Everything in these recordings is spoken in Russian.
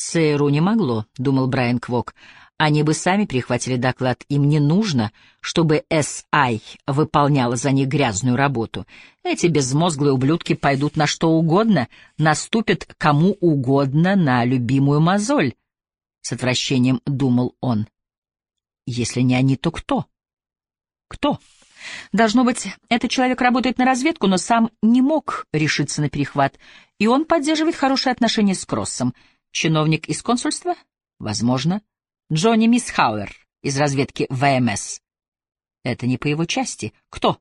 ЦРУ не могло, — думал Брайан Квок. Они бы сами прихватили доклад. Им не нужно, чтобы САЙ выполняла за них грязную работу. Эти безмозглые ублюдки пойдут на что угодно, наступят кому угодно на любимую мозоль. С отвращением думал он. Если не они, то кто? Кто? Должно быть, этот человек работает на разведку, но сам не мог решиться на перехват, и он поддерживает хорошие отношения с Кроссом. Чиновник из консульства? Возможно. Джонни Мисхауэр из разведки ВМС. Это не по его части. Кто?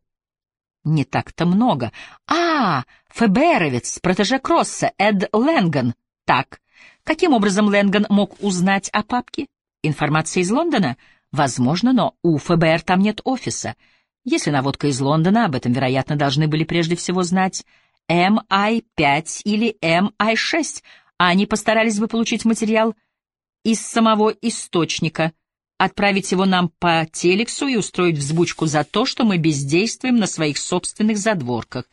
Не так-то много. А, ФБРовец, протеже Кросса, Эд Лэнган. Так. Каким образом Лэнган мог узнать о папке? Информация из Лондона? Возможно, но у ФБР там нет офиса. Если наводка из Лондона, об этом, вероятно, должны были прежде всего знать MI5 или MI6, а они постарались бы получить материал из самого источника, отправить его нам по телексу и устроить взбучку за то, что мы бездействуем на своих собственных задворках.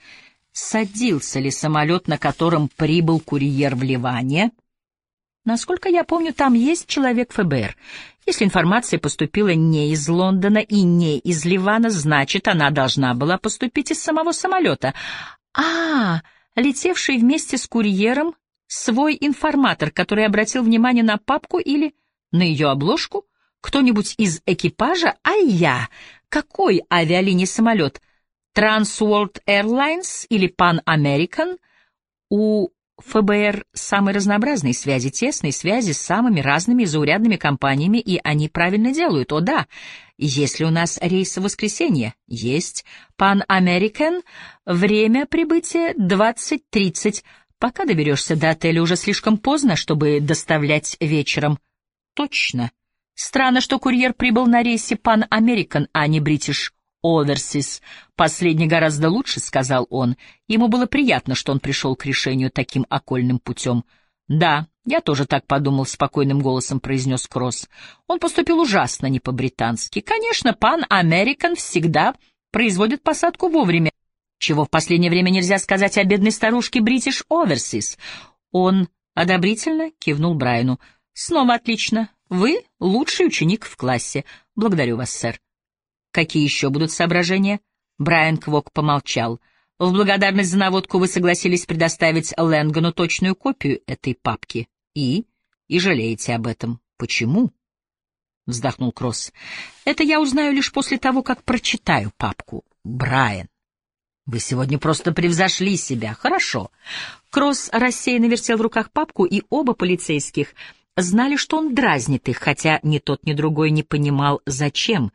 Садился ли самолет, на котором прибыл курьер в Ливане? Насколько я помню, там есть человек ФБР. Если информация поступила не из Лондона и не из Ливана, значит, она должна была поступить из самого самолета. А, летевший вместе с курьером свой информатор, который обратил внимание на папку или на ее обложку? Кто-нибудь из экипажа? А я? Какой авиалиний самолет? Transworld Airlines или Pan American? У ФБР самые разнообразные связи, тесные связи с самыми разными заурядными компаниями, и они правильно делают. О да, если у нас рейс в воскресенье, есть. Pan American, время прибытия 20.30. Пока доберешься до отеля, уже слишком поздно, чтобы доставлять вечером. Точно. Странно, что курьер прибыл на рейсе Pan American, а не British Оверсис. Последний гораздо лучше, — сказал он. Ему было приятно, что он пришел к решению таким окольным путем. Да, я тоже так подумал, — спокойным голосом произнес Кросс. Он поступил ужасно не по-британски. Конечно, пан Американ всегда производит посадку вовремя, чего в последнее время нельзя сказать о бедной старушке Бритиш Оверсис. Он одобрительно кивнул Брайану. Снова отлично. Вы лучший ученик в классе. Благодарю вас, сэр. Какие еще будут соображения? Брайан Квок помолчал. В благодарность за наводку вы согласились предоставить Лэнгану точную копию этой папки. И? И жалеете об этом. Почему? Вздохнул Кросс. Это я узнаю лишь после того, как прочитаю папку. Брайан. Вы сегодня просто превзошли себя. Хорошо. Кросс рассеянно вертел в руках папку, и оба полицейских знали, что он дразнит их, хотя ни тот, ни другой не понимал, зачем.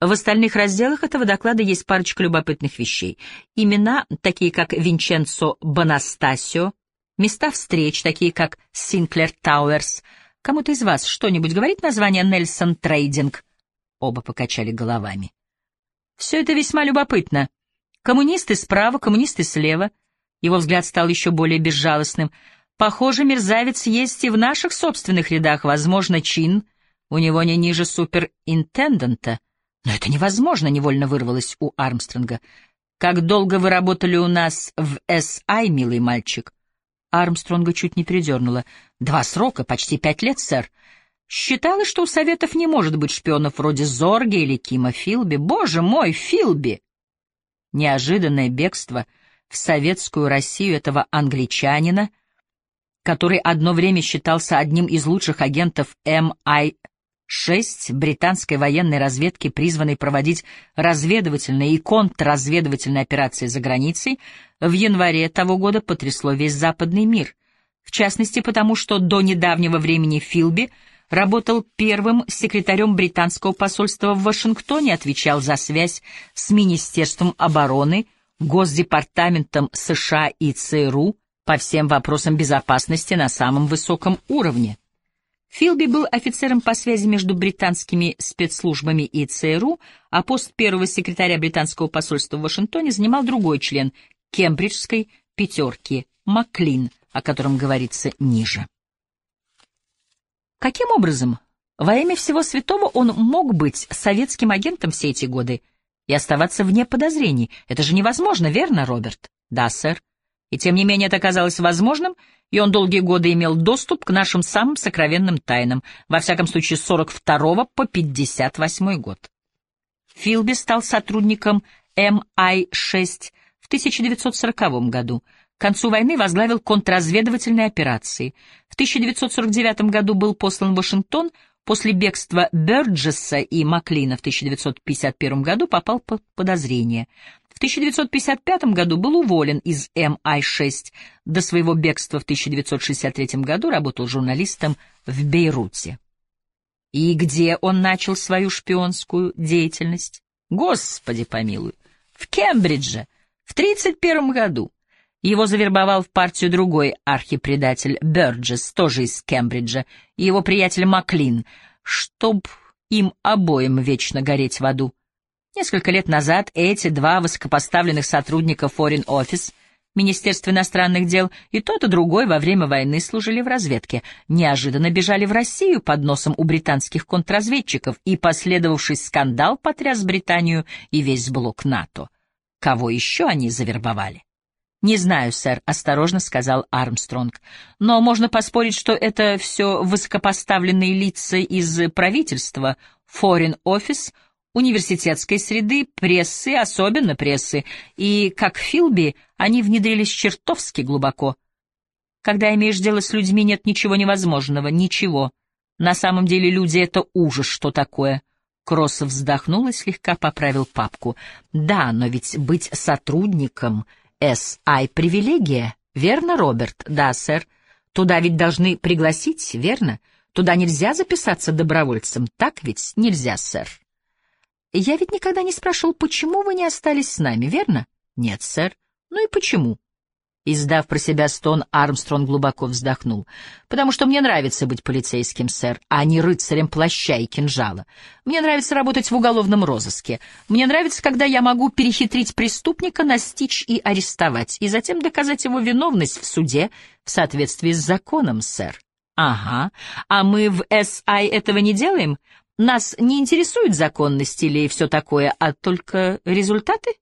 В остальных разделах этого доклада есть парочка любопытных вещей. Имена, такие как Винченцо Бонастасио, места встреч, такие как Синклер Тауэрс. Кому-то из вас что-нибудь говорит название Нельсон Трейдинг? Оба покачали головами. Все это весьма любопытно. Коммунисты справа, коммунисты слева. Его взгляд стал еще более безжалостным. Похоже, мерзавец есть и в наших собственных рядах. Возможно, чин у него не ниже суперинтендента. Но это невозможно, невольно вырвалось у Армстронга. Как долго вы работали у нас в САИ, милый мальчик? Армстронга чуть не передернула. Два срока, почти пять лет, сэр. Считалось, что у Советов не может быть шпионов вроде Зорги или Кима Филби. Боже мой, Филби! Неожиданное бегство в советскую Россию этого англичанина, который одно время считался одним из лучших агентов МИ Шесть британской военной разведки, призванной проводить разведывательные и контрразведывательные операции за границей, в январе того года потрясло весь западный мир. В частности, потому что до недавнего времени Филби работал первым секретарем британского посольства в Вашингтоне, отвечал за связь с Министерством обороны, Госдепартаментом США и ЦРУ по всем вопросам безопасности на самом высоком уровне. Филби был офицером по связи между британскими спецслужбами и ЦРУ, а пост первого секретаря британского посольства в Вашингтоне занимал другой член кембриджской пятерки Маклин, о котором говорится ниже. Каким образом, во имя всего святого, он мог быть советским агентом все эти годы и оставаться вне подозрений? Это же невозможно, верно, Роберт? Да, сэр. И тем не менее это казалось возможным, и он долгие годы имел доступ к нашим самым сокровенным тайнам, во всяком случае с 42 по 58 год. Филби стал сотрудником МИ-6 в 1940 году. К концу войны возглавил контрразведывательные операции. В 1949 году был послан в Вашингтон, после бегства Бёрджесса и Маклина в 1951 году попал под подозрение. В 1955 году был уволен из МИ-6. До своего бегства в 1963 году работал журналистом в Бейруте. И где он начал свою шпионскую деятельность? Господи помилуй! В Кембридже, в 1931 году. Его завербовал в партию другой архипредатель Бёрджес, тоже из Кембриджа, и его приятель Маклин, чтоб им обоим вечно гореть в аду. Несколько лет назад эти два высокопоставленных сотрудника Foreign Office, Министерства иностранных дел, и тот, и другой во время войны служили в разведке, неожиданно бежали в Россию под носом у британских контрразведчиков, и последовавший скандал потряс Британию и весь блок НАТО. Кого еще они завербовали? «Не знаю, сэр», — осторожно сказал Армстронг. «Но можно поспорить, что это все высокопоставленные лица из правительства, Foreign Office, университетской среды, прессы, особенно прессы, и, как Филби, они внедрились чертовски глубоко. Когда имеешь дело с людьми, нет ничего невозможного, ничего. На самом деле люди — это ужас, что такое». Кросс вздохнул и слегка поправил папку. «Да, но ведь быть сотрудником СИ — привилегия, верно, Роберт?» «Да, сэр. Туда ведь должны пригласить, верно? Туда нельзя записаться добровольцем, так ведь нельзя, сэр?» Я ведь никогда не спрашивал, почему вы не остались с нами, верно? Нет, сэр. Ну и почему? Издав про себя стон, Армстронг глубоко вздохнул. «Потому что мне нравится быть полицейским, сэр, а не рыцарем плаща и кинжала. Мне нравится работать в уголовном розыске. Мне нравится, когда я могу перехитрить преступника, настичь и арестовать, и затем доказать его виновность в суде в соответствии с законом, сэр». «Ага. А мы в САИ этого не делаем? Нас не интересует законность или все такое, а только результаты?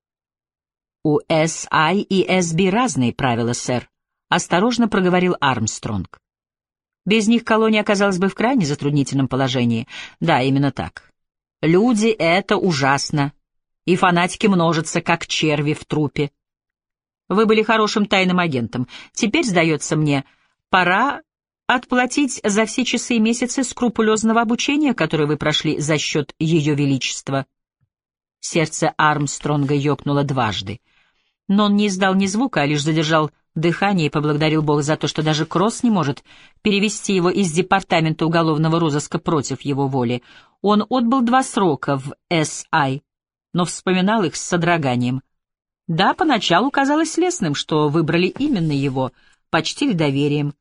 У SI и SB разные правила, сэр, осторожно проговорил Армстронг. Без них колония оказалась бы в крайне затруднительном положении. Да, именно так. Люди — это ужасно, и фанатики множатся, как черви в трупе. Вы были хорошим тайным агентом. Теперь, сдается мне, пора отплатить за все часы и месяцы скрупулезного обучения, которое вы прошли за счет Ее Величества. Сердце Армстронга ёкнуло дважды. Но он не издал ни звука, а лишь задержал дыхание и поблагодарил Бога за то, что даже Кросс не может перевести его из департамента уголовного розыска против его воли. Он отбыл два срока в С.А., но вспоминал их с содроганием. Да, поначалу казалось лесным, что выбрали именно его, почтили доверием.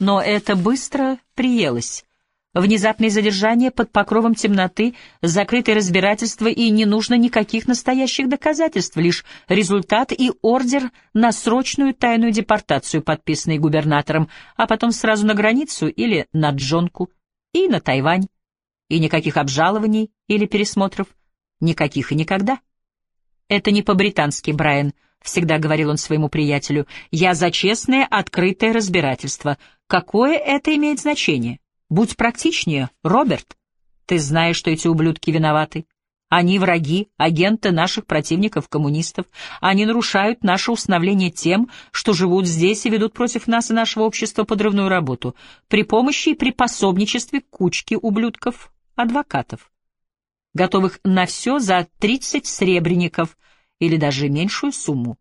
Но это быстро приелось. Внезапное задержание под покровом темноты, закрытое разбирательство и не нужно никаких настоящих доказательств, лишь результат и ордер на срочную тайную депортацию, подписанный губернатором, а потом сразу на границу или на Джонку, и на Тайвань. И никаких обжалований или пересмотров, никаких и никогда. Это не по-британски, Брайан, —— всегда говорил он своему приятелю, — «я за честное, открытое разбирательство. Какое это имеет значение? Будь практичнее, Роберт. Ты знаешь, что эти ублюдки виноваты. Они враги, агенты наших противников-коммунистов. Они нарушают наше установление тем, что живут здесь и ведут против нас и нашего общества подрывную работу при помощи и при пособничестве кучки ублюдков-адвокатов, готовых на все за тридцать сребреников — или даже меньшую сумму.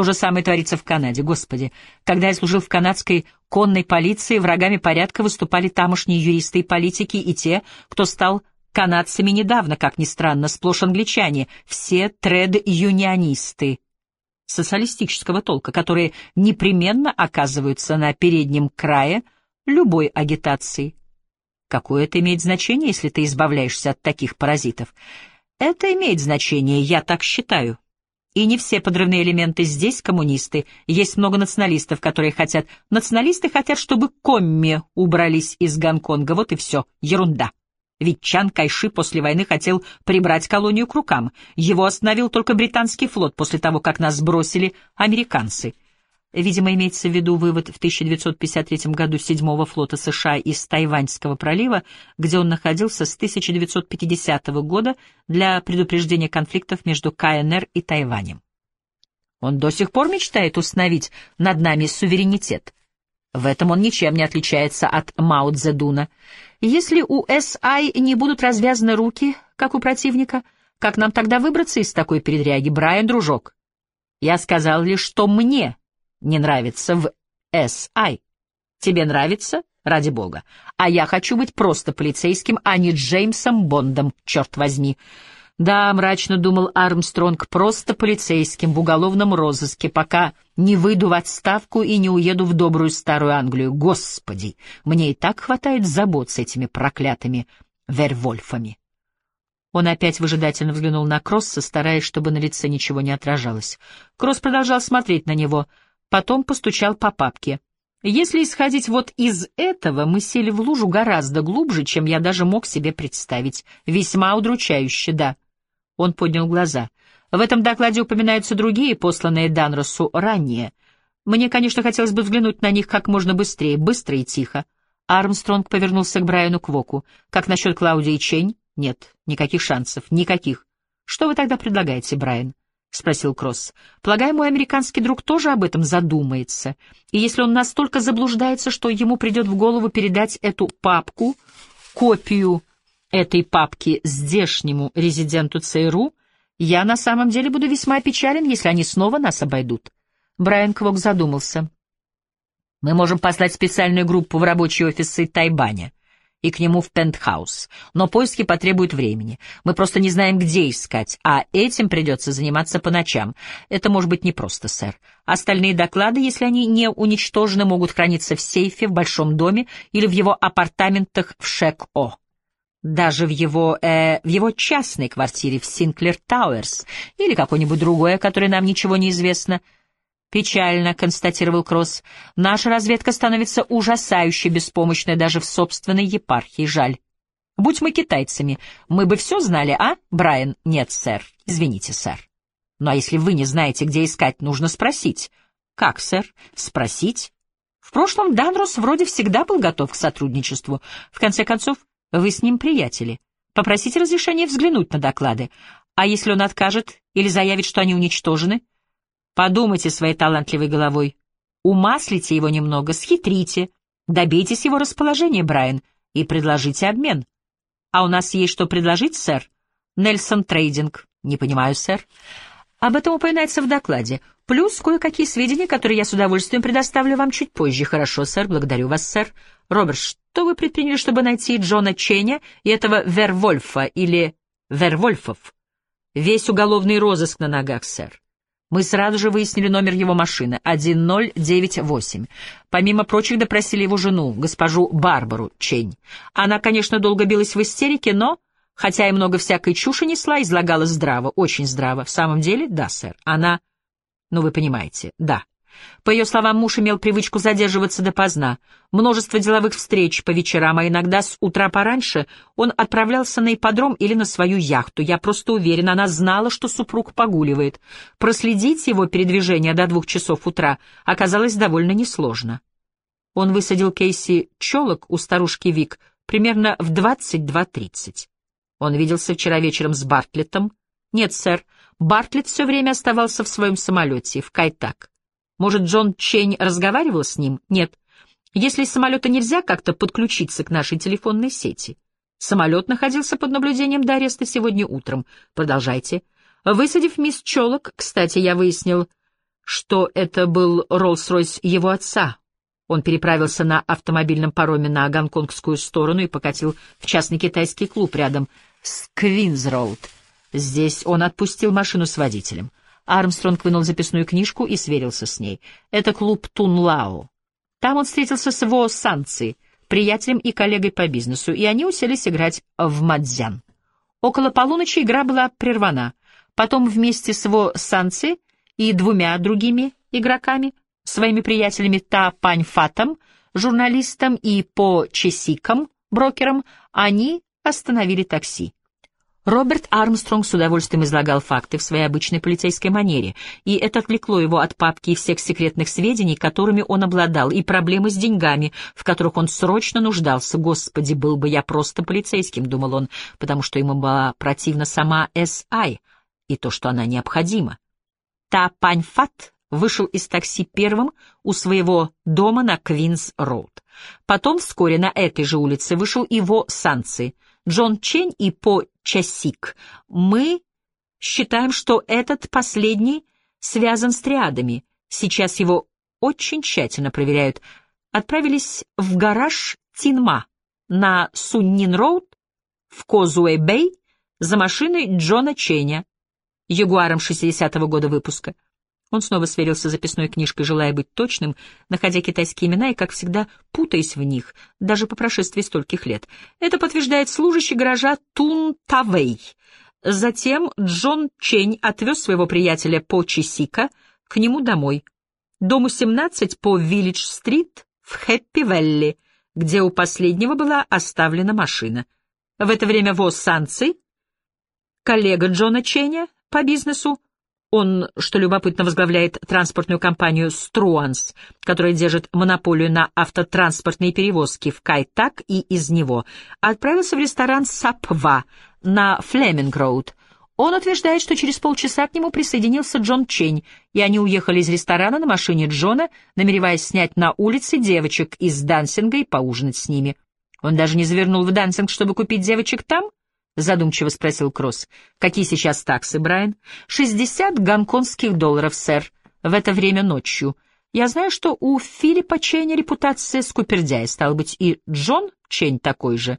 То же самое творится в Канаде, господи. Когда я служил в канадской конной полиции, врагами порядка выступали тамошние юристы и политики, и те, кто стал канадцами недавно, как ни странно, сплошь англичане, все тред-юнионисты социалистического толка, которые непременно оказываются на переднем крае любой агитации. Какое это имеет значение, если ты избавляешься от таких паразитов? Это имеет значение, я так считаю. И не все подрывные элементы здесь коммунисты. Есть много националистов, которые хотят... Националисты хотят, чтобы комми убрались из Гонконга. Вот и все. Ерунда. Ведь Чан Кайши после войны хотел прибрать колонию к рукам. Его остановил только британский флот после того, как нас сбросили американцы. Видимо, имеется в виду вывод в 1953 году седьмого флота США из Тайваньского пролива, где он находился с 1950 года для предупреждения конфликтов между КНР и Тайванем. Он до сих пор мечтает установить над нами суверенитет. В этом он ничем не отличается от Мао Цзэдуна. Если у САИ не будут развязаны руки, как у противника, как нам тогда выбраться из такой передряги, Брайан, дружок? Я сказал лишь, что мне не нравится в САИ. Тебе нравится? Ради бога. А я хочу быть просто полицейским, а не Джеймсом Бондом, черт возьми. Да, мрачно думал Армстронг, просто полицейским в уголовном розыске, пока не выйду в отставку и не уеду в добрую старую Англию. Господи, мне и так хватает забот с этими проклятыми вервольфами. Он опять выжидательно взглянул на Кросса, стараясь, чтобы на лице ничего не отражалось. Кросс продолжал смотреть на него, потом постучал по папке. Если исходить вот из этого, мы сели в лужу гораздо глубже, чем я даже мог себе представить. Весьма удручающе, да. Он поднял глаза. В этом докладе упоминаются другие, посланные Данросу ранее. Мне, конечно, хотелось бы взглянуть на них как можно быстрее, быстро и тихо. Армстронг повернулся к Брайану Квоку. Как насчет Клаудии Чень? Нет, никаких шансов, никаких. Что вы тогда предлагаете, Брайан? — спросил Кросс. — Полагаю, мой американский друг тоже об этом задумается. И если он настолько заблуждается, что ему придет в голову передать эту папку, копию этой папки здешнему резиденту ЦРУ, я на самом деле буду весьма опечален, если они снова нас обойдут. Брайан Квок задумался. Мы можем послать специальную группу в рабочие офисы Тайбаня и к нему в пентхаус, но поиски потребуют времени. Мы просто не знаем, где искать, а этим придется заниматься по ночам. Это может быть непросто, сэр. Остальные доклады, если они не уничтожены, могут храниться в сейфе в Большом доме или в его апартаментах в Шек-О даже в его, э, в его частной квартире в Синклер Тауэрс или какой-нибудь другой, о которой нам ничего не известно. Печально, констатировал Кросс. Наша разведка становится ужасающе беспомощной даже в собственной епархии. Жаль. Будь мы китайцами, мы бы все знали, а, Брайан? Нет, сэр. Извините, сэр. Ну а если вы не знаете, где искать, нужно спросить. Как, сэр? Спросить? В прошлом Данрос вроде всегда был готов к сотрудничеству. В конце концов, вы с ним приятели. Попросите разрешения взглянуть на доклады. А если он откажет или заявит, что они уничтожены? Подумайте своей талантливой головой. Умаслите его немного, схитрите. Добейтесь его расположения, Брайан, и предложите обмен. А у нас есть что предложить, сэр? Нельсон Трейдинг. Не понимаю, сэр. Об этом упоминается в докладе. Плюс кое-какие сведения, которые я с удовольствием предоставлю вам чуть позже. Хорошо, сэр, благодарю вас, сэр. Роберт, что вы предприняли, чтобы найти Джона Ченя и этого Вервольфа или Вервольфов? Весь уголовный розыск на ногах, сэр. Мы сразу же выяснили номер его машины — 1098. Помимо прочих допросили его жену, госпожу Барбару Чень. Она, конечно, долго билась в истерике, но Хотя и много всякой чуши несла, излагала здраво, очень здраво. В самом деле, да, сэр. Она... Ну, вы понимаете, да. По ее словам, муж имел привычку задерживаться допоздна. Множество деловых встреч по вечерам, а иногда с утра пораньше он отправлялся на ипподром или на свою яхту. Я просто уверен, она знала, что супруг погуливает. Проследить его передвижение до двух часов утра оказалось довольно несложно. Он высадил Кейси челок у старушки Вик примерно в 22.30. Он виделся вчера вечером с Бартлеттом? Нет, сэр. Бартлетт все время оставался в своем самолете, в Кайтак. Может, Джон Чень разговаривал с ним? Нет. Если из самолета нельзя как-то подключиться к нашей телефонной сети. Самолет находился под наблюдением до ареста сегодня утром. Продолжайте. Высадив мисс Чолок, кстати, я выяснил, что это был Роллс-Ройс его отца. Он переправился на автомобильном пароме на гонконгскую сторону и покатил в частный китайский клуб рядом с Квинс-Роуд. Здесь он отпустил машину с водителем. Армстронг вынул записную книжку и сверился с ней. Это клуб Тунлао. Там он встретился с Во Санци, приятелем и коллегой по бизнесу, и они уселись играть в мадзян. Около полуночи игра была прервана. Потом вместе с Во Санци и двумя другими игроками, своими приятелями Та Пань Фатом, журналистом и По Чесиком, брокером, они остановили такси. Роберт Армстронг с удовольствием излагал факты в своей обычной полицейской манере, и это отвлекло его от папки и всех секретных сведений, которыми он обладал, и проблемы с деньгами, в которых он срочно нуждался. «Господи, был бы я просто полицейским», — думал он, потому что ему была противна сама С.I. и то, что она необходима. Та Паньфат вышел из такси первым у своего дома на Квинс-Роуд. Потом вскоре на этой же улице вышел его Санци, Джон Чень и По Часик. Мы считаем, что этот последний связан с триадами. Сейчас его очень тщательно проверяют. Отправились в гараж Тинма на Суннин-Роуд в Козуэй-Бэй за машиной Джона Ченя, ягуаром 60-го года выпуска. Он снова сверился с записной книжкой, желая быть точным, находя китайские имена и, как всегда, путаясь в них, даже по прошествии стольких лет. Это подтверждает служащий гаража Тун Тавей. Затем Джон Чень отвез своего приятеля по Чисика к нему домой. Дому 17 по Виллидж-стрит в Хэппи-Велли, где у последнего была оставлена машина. В это время Во Санци, коллега Джона Ченя по бизнесу, он, что любопытно, возглавляет транспортную компанию «Струанс», которая держит монополию на автотранспортные перевозки в Кайтак и из него, отправился в ресторан «Сапва» на Флеминг-Роуд. Он утверждает, что через полчаса к нему присоединился Джон Чень, и они уехали из ресторана на машине Джона, намереваясь снять на улице девочек из дансинга и поужинать с ними. Он даже не завернул в дансинг, чтобы купить девочек там? — задумчиво спросил Кросс. «Какие сейчас таксы, Брайан?» «Шестьдесят гонконгских долларов, сэр. В это время ночью. Я знаю, что у Филиппа Чейня репутация скупердяя, стал быть, и Джон Чейн такой же.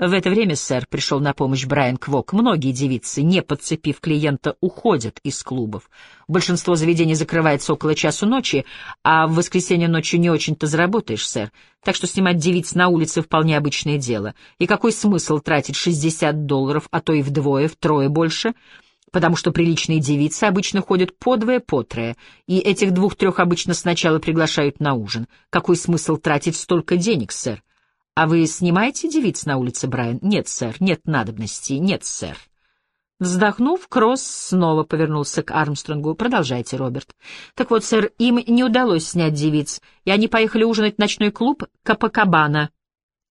В это время, сэр, пришел на помощь Брайан Квок. Многие девицы, не подцепив клиента, уходят из клубов. Большинство заведений закрывается около часу ночи, а в воскресенье ночью не очень-то заработаешь, сэр. Так что снимать девиц на улице вполне обычное дело. И какой смысл тратить 60 долларов, а то и вдвое, втрое больше? Потому что приличные девицы обычно ходят по двое, по трое, и этих двух-трех обычно сначала приглашают на ужин. Какой смысл тратить столько денег, сэр? «А вы снимаете девиц на улице, Брайан?» «Нет, сэр, нет надобности, нет, сэр». Вздохнув, Кросс снова повернулся к Армстронгу. «Продолжайте, Роберт». «Так вот, сэр, им не удалось снять девиц, и они поехали ужинать в ночной клуб Капакабана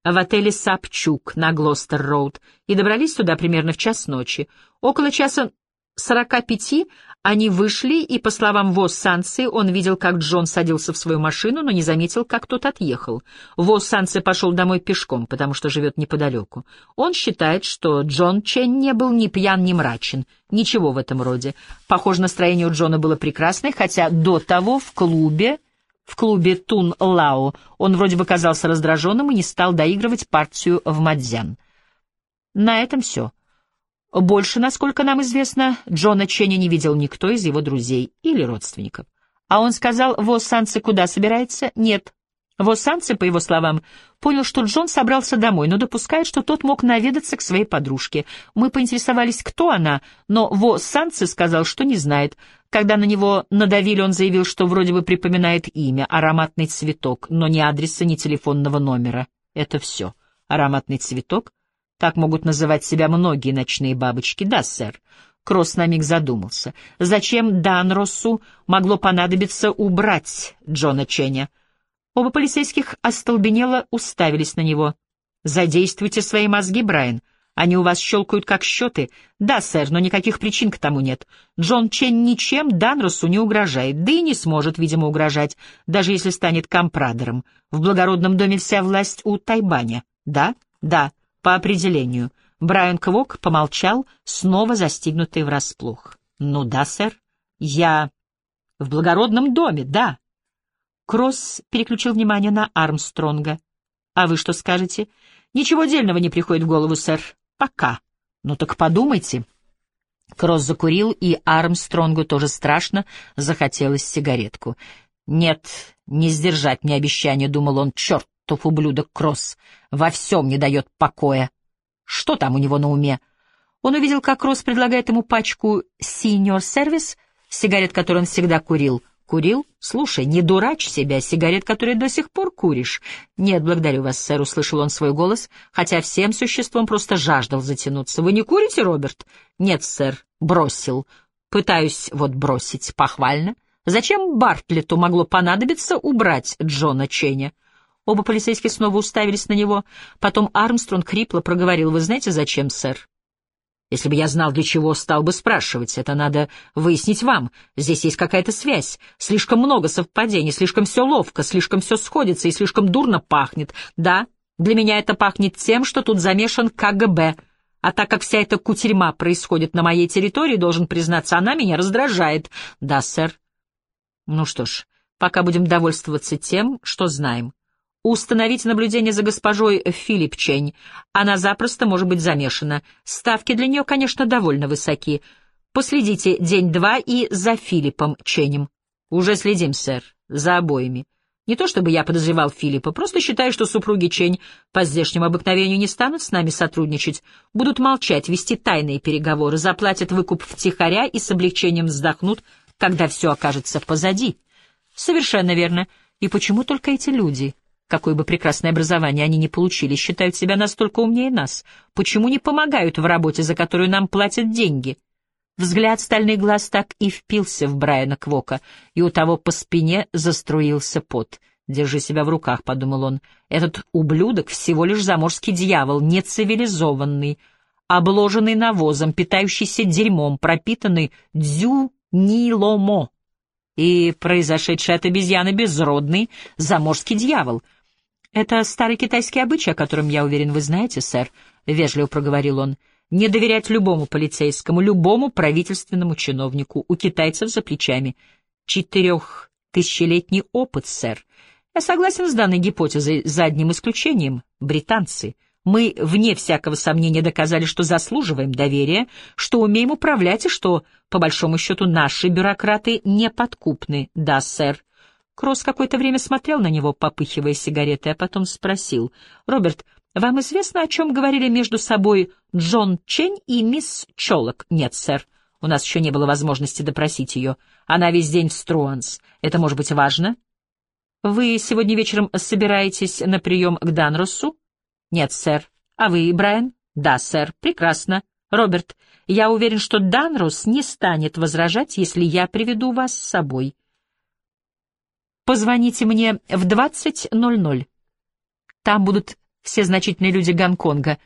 в отеле Сапчук на Глостер-Роуд и добрались туда примерно в час ночи. Около часа сорока пяти они вышли, и, по словам Вос Санцы, он видел, как Джон садился в свою машину, но не заметил, как тот отъехал. Вос Санцы пошел домой пешком, потому что живет неподалеку. Он считает, что Джон Чен не был ни пьян, ни мрачен. Ничего в этом роде. Похоже, настроение у Джона было прекрасное, хотя до того в клубе в клубе Тун Лао он вроде бы казался раздраженным и не стал доигрывать партию в Мадзян. На этом все. Больше, насколько нам известно, Джона Ченни не видел никто из его друзей или родственников. А он сказал, Во Санце куда собирается? Нет. Во Санце, по его словам, понял, что Джон собрался домой, но допускает, что тот мог наведаться к своей подружке. Мы поинтересовались, кто она, но Во Санце сказал, что не знает. Когда на него надавили, он заявил, что вроде бы припоминает имя, ароматный цветок, но ни адреса, ни телефонного номера. Это все. Ароматный цветок? Так могут называть себя многие ночные бабочки. Да, сэр. Кросс на миг задумался. Зачем Данросу могло понадобиться убрать Джона Ченя? Оба полицейских остолбенело уставились на него. «Задействуйте свои мозги, Брайан. Они у вас щелкают как счеты. Да, сэр, но никаких причин к тому нет. Джон Чен ничем Данросу не угрожает, да и не сможет, видимо, угрожать, даже если станет компрадором. В благородном доме вся власть у Тайбаня. Да? Да по определению. Брайан Квок помолчал, снова застигнутый врасплох. «Ну да, сэр. Я в благородном доме, да». Кросс переключил внимание на Армстронга. «А вы что скажете?» «Ничего дельного не приходит в голову, сэр. Пока. Ну так подумайте». Кросс закурил, и Армстронгу тоже страшно захотелось сигаретку. «Нет, не сдержать мне обещание», — думал он, — «черт чертов ублюдок Кросс во всем не дает покоя. Что там у него на уме? Он увидел, как Кросс предлагает ему пачку «Senior Service», сигарет, которую он всегда курил, Курил? Слушай, не дурачь себя, сигарет, которые до сих пор куришь. Нет, благодарю вас, сэр, услышал он свой голос, хотя всем существом просто жаждал затянуться. Вы не курите, Роберт? Нет, сэр, бросил. Пытаюсь вот бросить, похвально. Зачем Бартлету могло понадобиться убрать Джона Ченя? Оба полицейских снова уставились на него. Потом Армстронг хрипло проговорил, «Вы знаете, зачем, сэр?» «Если бы я знал, для чего, стал бы спрашивать. Это надо выяснить вам. Здесь есть какая-то связь. Слишком много совпадений, слишком все ловко, слишком все сходится и слишком дурно пахнет. Да, для меня это пахнет тем, что тут замешан КГБ. А так как вся эта кутерьма происходит на моей территории, должен признаться, она меня раздражает. Да, сэр. Ну что ж, пока будем довольствоваться тем, что знаем. Установить наблюдение за госпожой Филипп Чень. Она запросто может быть замешана. Ставки для нее, конечно, довольно высоки. Последите день-два и за Филиппом Ченем. Уже следим, сэр, за обоими. Не то чтобы я подозревал Филиппа, просто считаю, что супруги Чень по здешнему обыкновению не станут с нами сотрудничать, будут молчать, вести тайные переговоры, заплатят выкуп втихаря и с облегчением вздохнут, когда все окажется позади. Совершенно верно. И почему только эти люди, какое бы прекрасное образование они ни получили, считают себя настолько умнее нас? Почему не помогают в работе, за которую нам платят деньги? Взгляд стальных глаз так и впился в Брайана Квока, и у того по спине заструился пот. «Держи себя в руках», — подумал он. «Этот ублюдок всего лишь заморский дьявол, нецивилизованный, обложенный навозом, питающийся дерьмом, пропитанный дзю Ниломо. И произошедший от обезьяны безродный заморский дьявол. Это старый китайский обычай, о котором, я уверен, вы знаете, сэр, — вежливо проговорил он. Не доверять любому полицейскому, любому правительственному чиновнику. У китайцев за плечами четырехтысячелетний опыт, сэр. Я согласен с данной гипотезой, за одним исключением — британцы — мы, вне всякого сомнения, доказали, что заслуживаем доверия, что умеем управлять и что, по большому счету, наши бюрократы неподкупны. Да, сэр. Кросс какое-то время смотрел на него, попыхивая сигаретой, а потом спросил. «Роберт, вам известно, о чем говорили между собой Джон Чень и мисс Чолок?» «Нет, сэр. У нас еще не было возможности допросить ее. Она весь день в Струанс. Это может быть важно?» «Вы сегодня вечером собираетесь на прием к Данросу?» Нет, сэр. А вы, Брайан? Да, сэр. Прекрасно. Роберт, я уверен, что Данрос не станет возражать, если я приведу вас с собой. Позвоните мне в 20.00. Там будут все значительные люди Гонконга.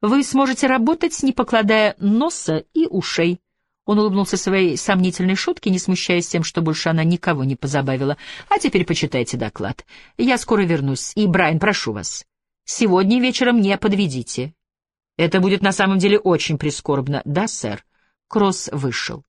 Вы сможете работать, не покладая носа и ушей. Он улыбнулся своей сомнительной шутке, не смущаясь тем, что больше она никого не позабавила. А теперь почитайте доклад. Я скоро вернусь. И, Брайан, прошу вас, Сегодня вечером не подведите. Это будет на самом деле очень прискорбно. Да, сэр. Кросс вышел.